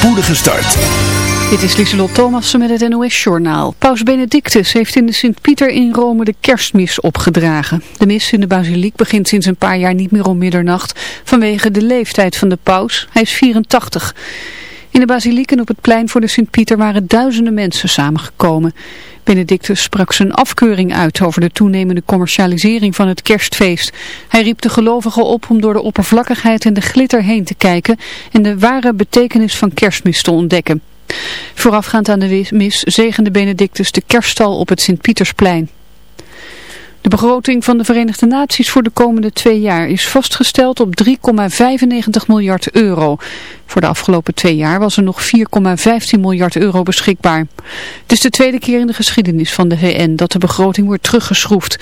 spoedige start. Dit is Lieselot Thomassen met het NOS-journaal. Paus Benedictus heeft in de Sint-Pieter in Rome de kerstmis opgedragen. De mis in de basiliek begint sinds een paar jaar niet meer om middernacht vanwege de leeftijd van de paus. Hij is 84. In de basiliek en op het plein voor de Sint-Pieter waren duizenden mensen samengekomen. Benedictus sprak zijn afkeuring uit over de toenemende commercialisering van het kerstfeest. Hij riep de gelovigen op om door de oppervlakkigheid en de glitter heen te kijken en de ware betekenis van kerstmis te ontdekken. Voorafgaand aan de mis zegende Benedictus de kerststal op het Sint-Pietersplein. De begroting van de Verenigde Naties voor de komende twee jaar is vastgesteld op 3,95 miljard euro. Voor de afgelopen twee jaar was er nog 4,15 miljard euro beschikbaar. Het is de tweede keer in de geschiedenis van de VN dat de begroting wordt teruggeschroefd.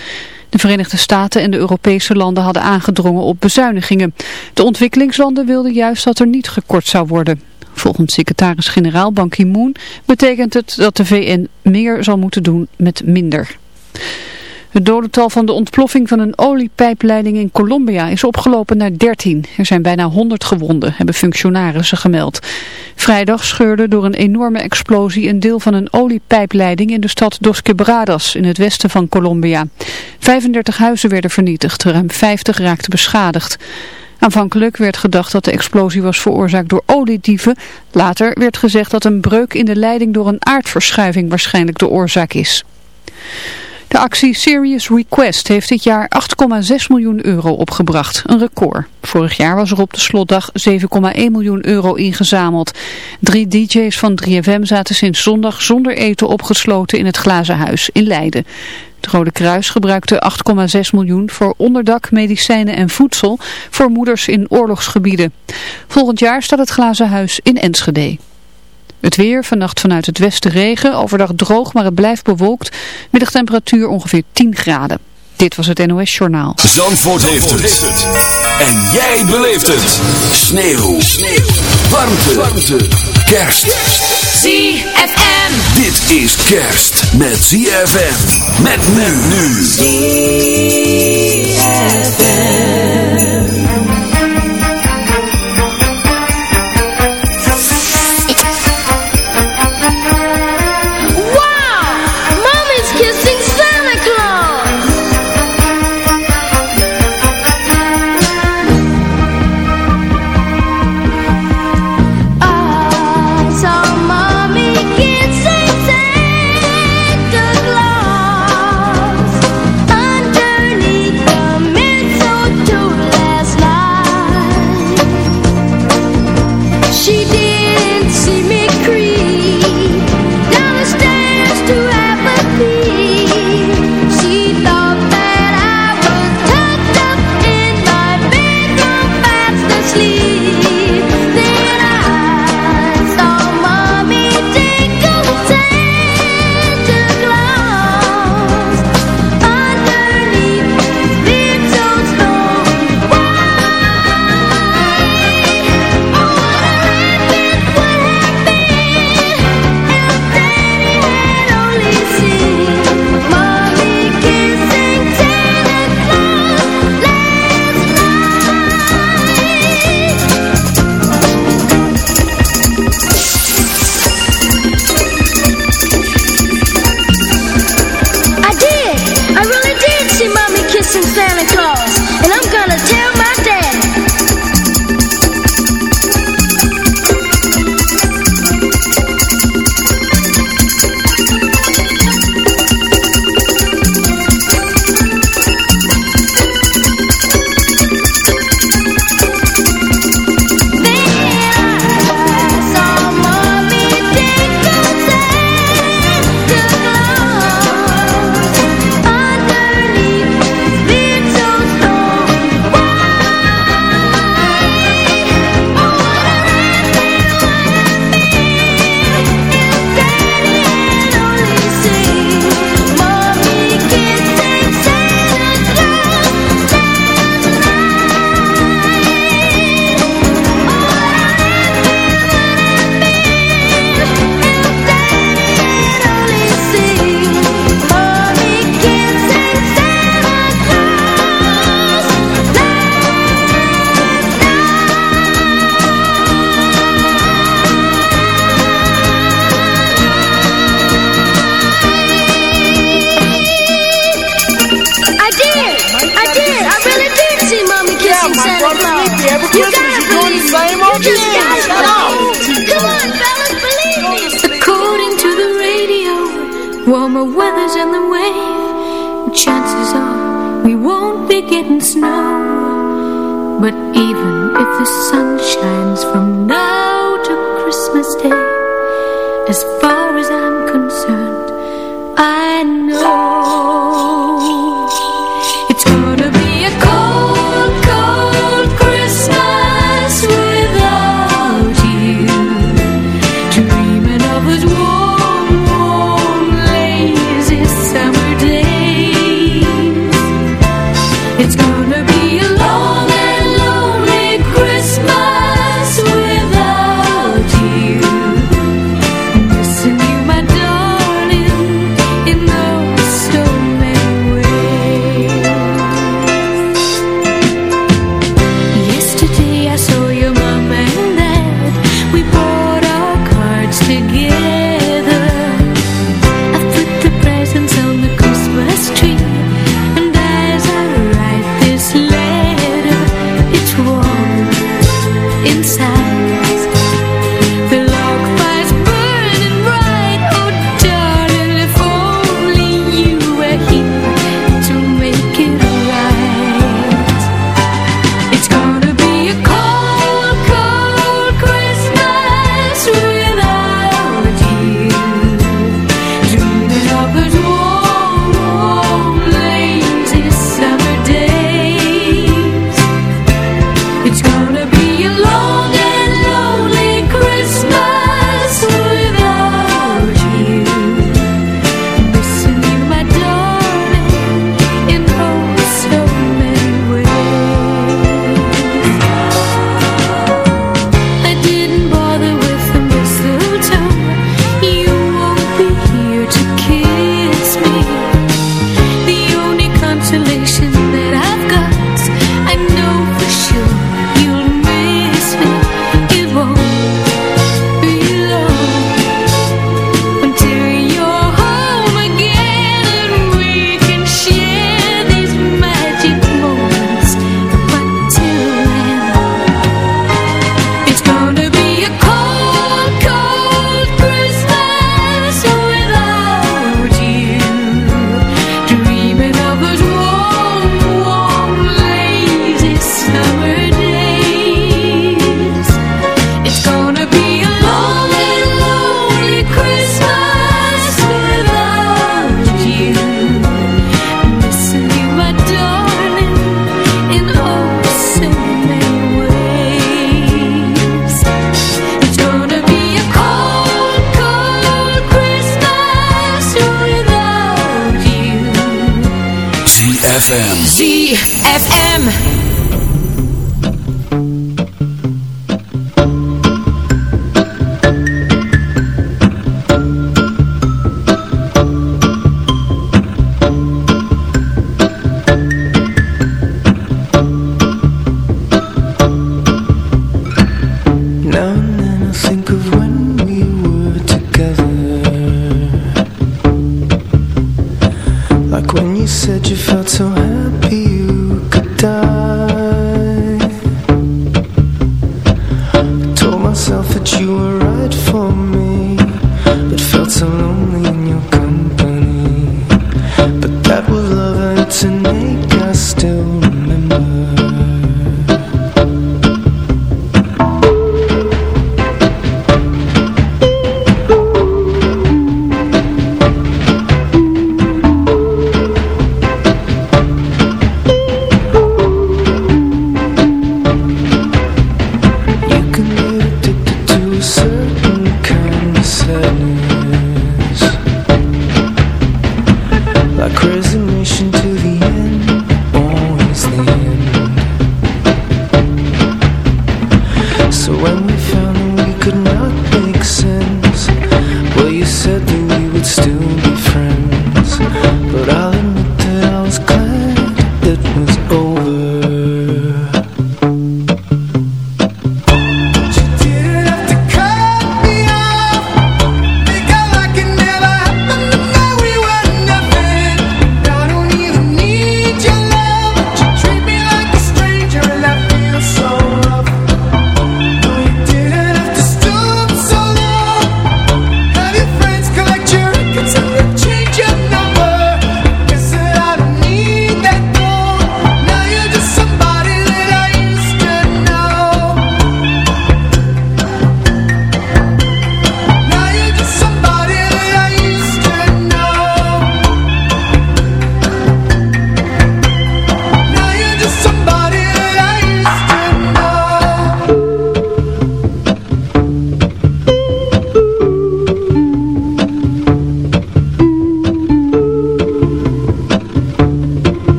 De Verenigde Staten en de Europese landen hadden aangedrongen op bezuinigingen. De ontwikkelingslanden wilden juist dat er niet gekort zou worden. Volgens secretaris-generaal Ban Ki-moon betekent het dat de VN meer zal moeten doen met minder. Het dodental van de ontploffing van een oliepijpleiding in Colombia is opgelopen naar 13. Er zijn bijna 100 gewonden, hebben functionarissen gemeld. Vrijdag scheurde door een enorme explosie een deel van een oliepijpleiding in de stad Dos Quebradas in het westen van Colombia. 35 huizen werden vernietigd, ruim 50 raakten beschadigd. Aanvankelijk werd gedacht dat de explosie was veroorzaakt door oliedieven. Later werd gezegd dat een breuk in de leiding door een aardverschuiving waarschijnlijk de oorzaak is. De actie Serious Request heeft dit jaar 8,6 miljoen euro opgebracht. Een record. Vorig jaar was er op de slotdag 7,1 miljoen euro ingezameld. Drie DJ's van 3FM zaten sinds zondag zonder eten opgesloten in het Glazen Huis in Leiden. Het Rode Kruis gebruikte 8,6 miljoen voor onderdak, medicijnen en voedsel voor moeders in oorlogsgebieden. Volgend jaar staat het Glazen Huis in Enschede. Het weer, vannacht vanuit het westen regen, overdag droog, maar het blijft bewolkt. Middagtemperatuur ongeveer 10 graden. Dit was het NOS Journaal. Zandvoort, heeft, het. En jij beleeft het. Sneeuw. Sneeuw. Warmte. Warmte. Kerst. ZFM. Dit is kerst met ZFM. Met men nu. ZFM.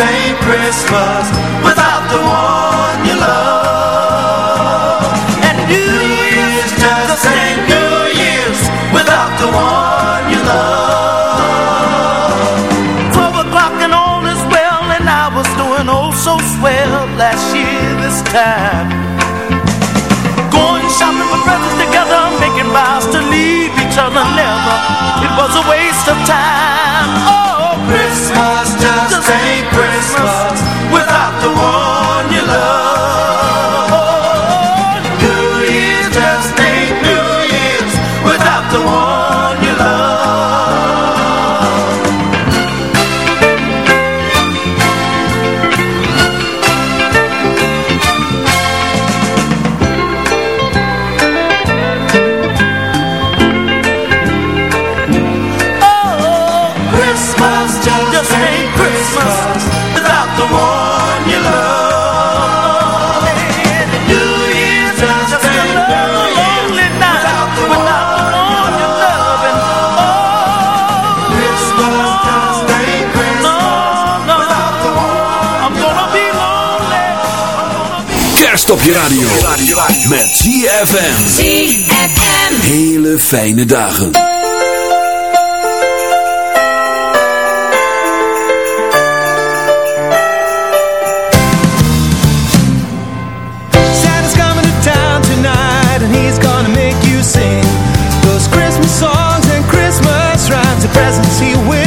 ain't Christmas without the one you love. And New Year's just ain't New Year's without the one you love. Twelve o'clock and all is well, and I was doing oh so swell last year this time. Going shopping for presents together, making vows to leave each other never. It was a waste of time. Stop je radio. Met ZFM. ZFM. Hele fijne dagen. Santa's coming to town tonight and he's gonna make you sing those Christmas songs and Christmas rhymes. The presents he will.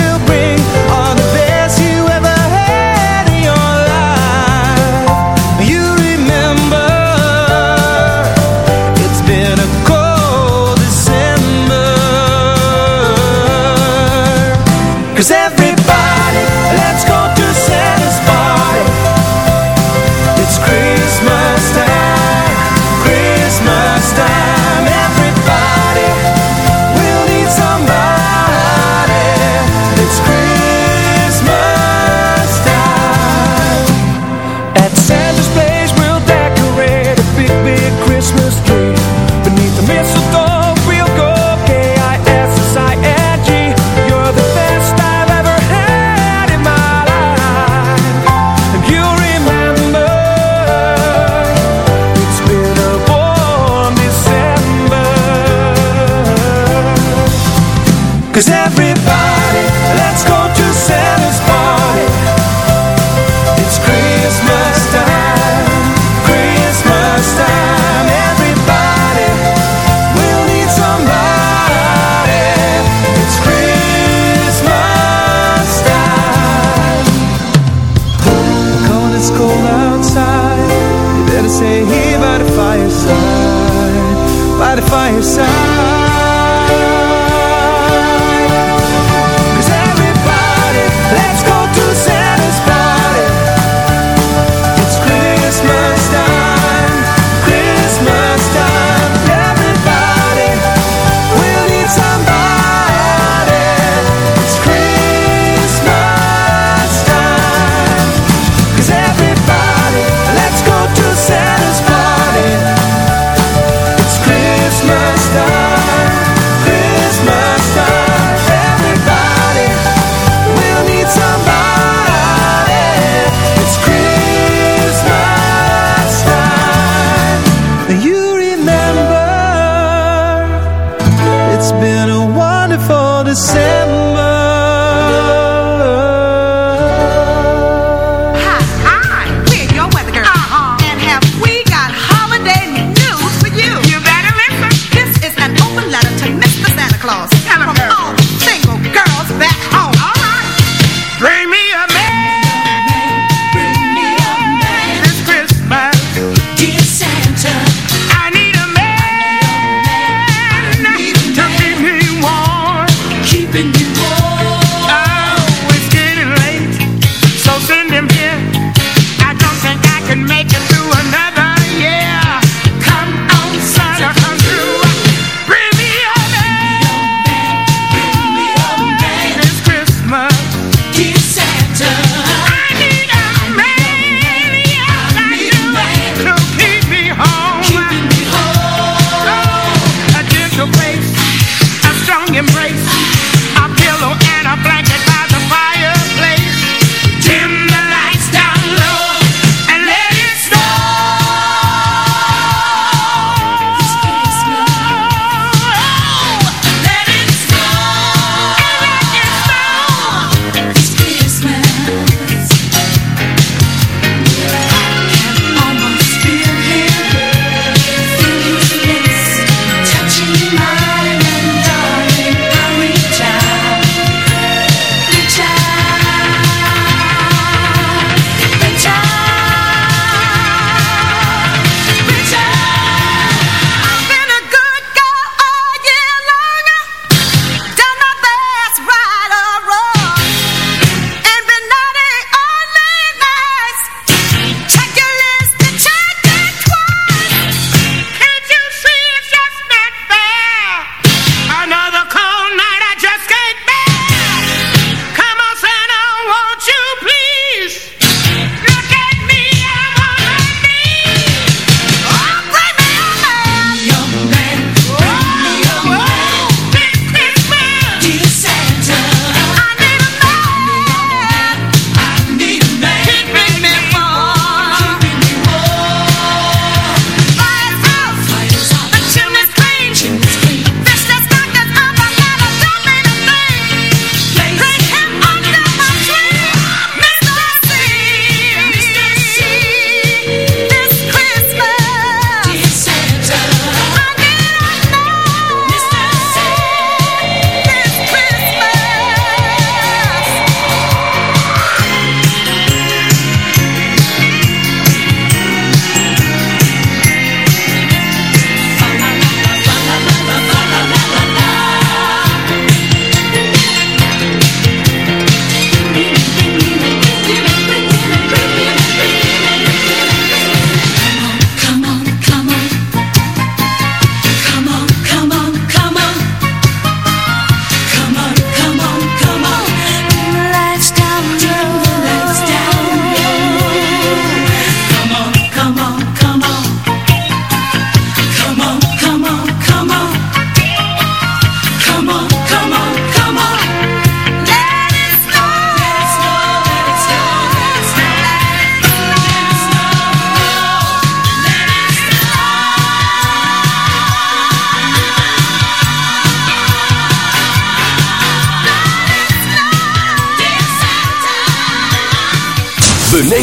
Cause every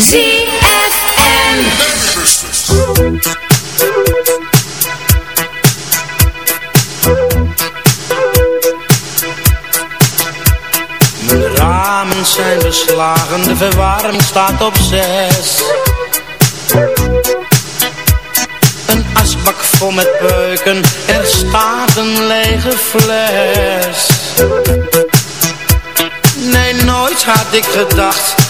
Mijn ramen zijn beslagen, de verwarming staat op zes. Een asbak vol met peuken, er staat een lege fles. Nee, nooit had ik gedacht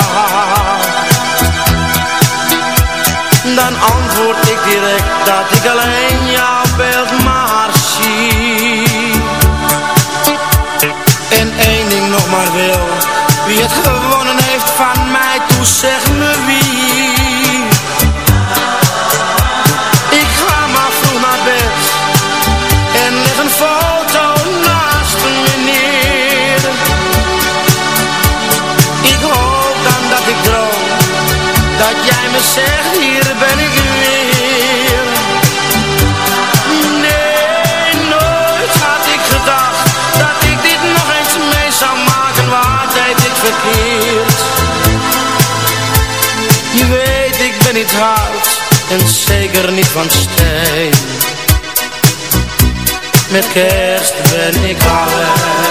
dan antwoord ik direct dat ik alleen jouw en zeker niet van steen. Met kerst ben ik alleen.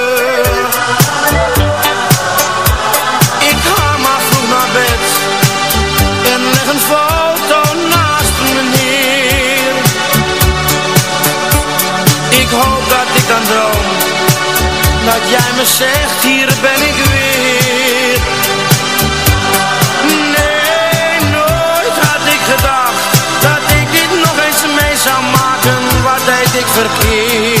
Ik ga maar vroeg naar bed en leg een foto naast me neer. Ik hoop dat ik dan droom, dat jij me zegt, hier ben ik weer. Nee, nooit had ik gedacht, dat ik dit nog eens mee zou maken, wat deed ik verkeerd.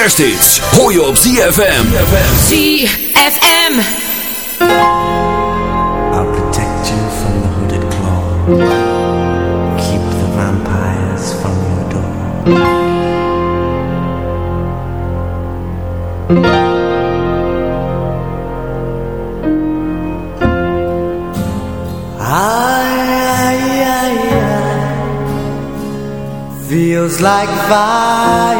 Kersthits hoor je op ZFM. ZFM. I'll protect you from the hooded claw. Keep the vampires from your door. I, I, I, feels like fire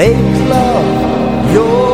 Make love your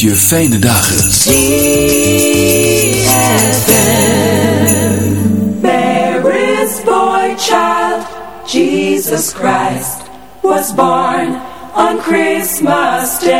Je fijne dagen. Mary's boy child, Jesus Christ, was born on Christmas Day.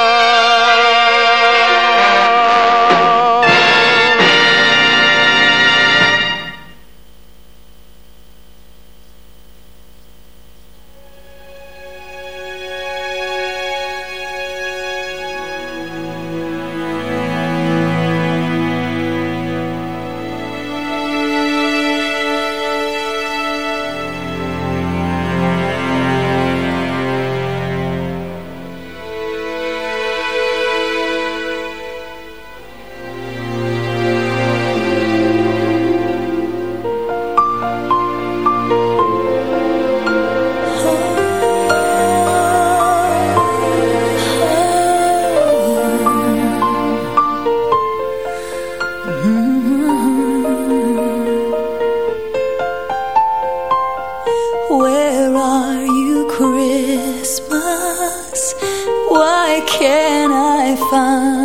翻